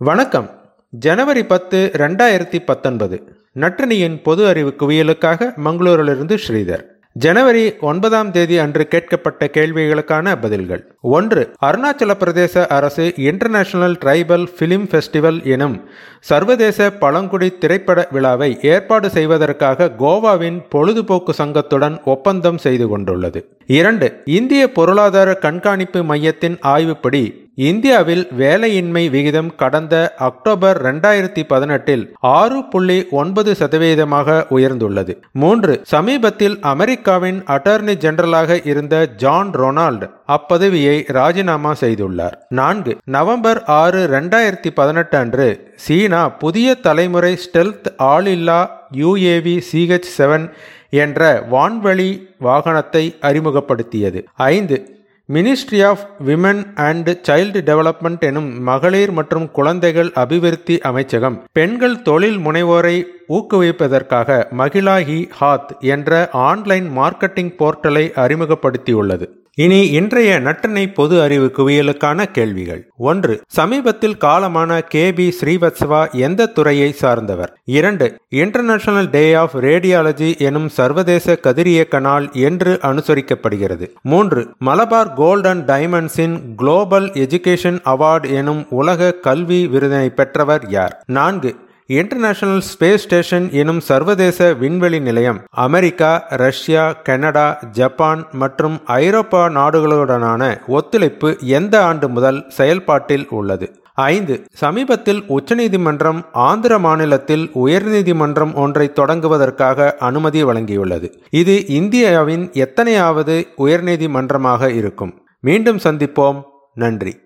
வணக்கம். ஜனவரி பத்து ரெண்டாயிரத்தி பத்தொன்பது. நற்றினியின் பொது அறிவு குவியலுக்காக மங்களூரிலிருந்து ஸ்ரீதர். ஜனவரி ஒன்பதாம் தேதி அன்று கேட்கப்பட்ட கேள்விகளுக்கான பதில்கள். ஒன்று அருணாச்சல பிரதேச அரசு இன்டர்நேஷனல் ட்ரைபல் பிலிம் ஃபெஸ்டிவல் எனும் சர்வதேச பழங்குடி திரைப்பட விழாவை ஏற்பாடு செய்வதற்காக கோவாவின் பொழுதுபோக்கு சங்கத்துடன் ஒப்பந்தம் செய்து கொண்டுள்ளது. இரண்டு இந்திய பொருளாதார கண்காணிப்பு மையத்தின் ஆய்வுப்படி இந்தியாவில் வேலையின்மை விகிதம் கடந்த அக்டோபர் ரெண்டாயிரத்தி பதினெட்டில் ஆறு புள்ளி ஒன்பது சதவீதமாக உயர்ந்துள்ளது. மூன்று சமீபத்தில் அமெரிக்காவின் அட்டர்னி ஜெனரலாக இருந்த ஜான் ரொனால்டு அப்பதவியை ராஜினாமா செய்துள்ளார். நான்கு நவம்பர் ஆறு ரெண்டாயிரத்தி பதினெட்டு அன்று சீனா புதிய தலைமுறை ஸ்டெல்த் ஆளில்லா யுஏவி சிஹெச் செவன் என்ற வான்வழி வாகனத்தை அறிமுகப்படுத்தியது. ஐந்து ministry of women and child development எனும் மகளிர் மற்றும் குழந்தைகள் அபிவிருத்தி அமைச்சகம் பெண்கள் தொழில் முனைவோரை ஊக்குவிப்பதற்காக மகிழா ஹி ஹாத் என்ற ஆன்லைன் மார்க்கெட்டிங் போர்ட்டலை அறிமுகப்படுத்தியுள்ளது. இனி இன்றைய நட்டினை பொது அறிவு குவியலுக்கான கேள்விகள். ஒன்று சமீபத்தில் காலமான கே பி ஸ்ரீவத்சவா எந்த துறையை சார்ந்தவர்? இரண்டு இன்டர்நேஷனல் டே ஆஃப் ரேடியாலஜி எனும் சர்வதேச கதிரியக்க நாள் என்று அனுசரிக்கப்படுகிறது. மூன்று மலபார் கோல்ட் அண்ட் டைமண்ட்ஸின் குளோபல் எஜுகேஷன் அவார்டு எனும் உலக கல்வி விருதினை பெற்றவர் யார்? நான்கு இன்டர்நேஷனல் ஸ்பேஸ் ஸ்டேஷன் எனும் சர்வதேச விண்வெளி நிலையம் அமெரிக்கா ரஷ்யா கனடா ஜப்பான் மற்றும் ஐரோப்பா நாடுகளுடனான ஒத்துழைப்பு எந்த ஆண்டு முதல் செயல்பாட்டில் உள்ளது? ஐந்து. சமீபத்தில் உச்சநீதிமன்றம் ஆந்திர மாநிலத்தில் உயர்நீதிமன்றம் ஒன்றை தொடங்குவதற்காக அனுமதி வழங்கியுள்ளது. இது இந்தியாவின் எத்தனையாவது உயர்நீதிமன்றமாக இருக்கும்? மீண்டும் சந்திப்போம். நன்றி.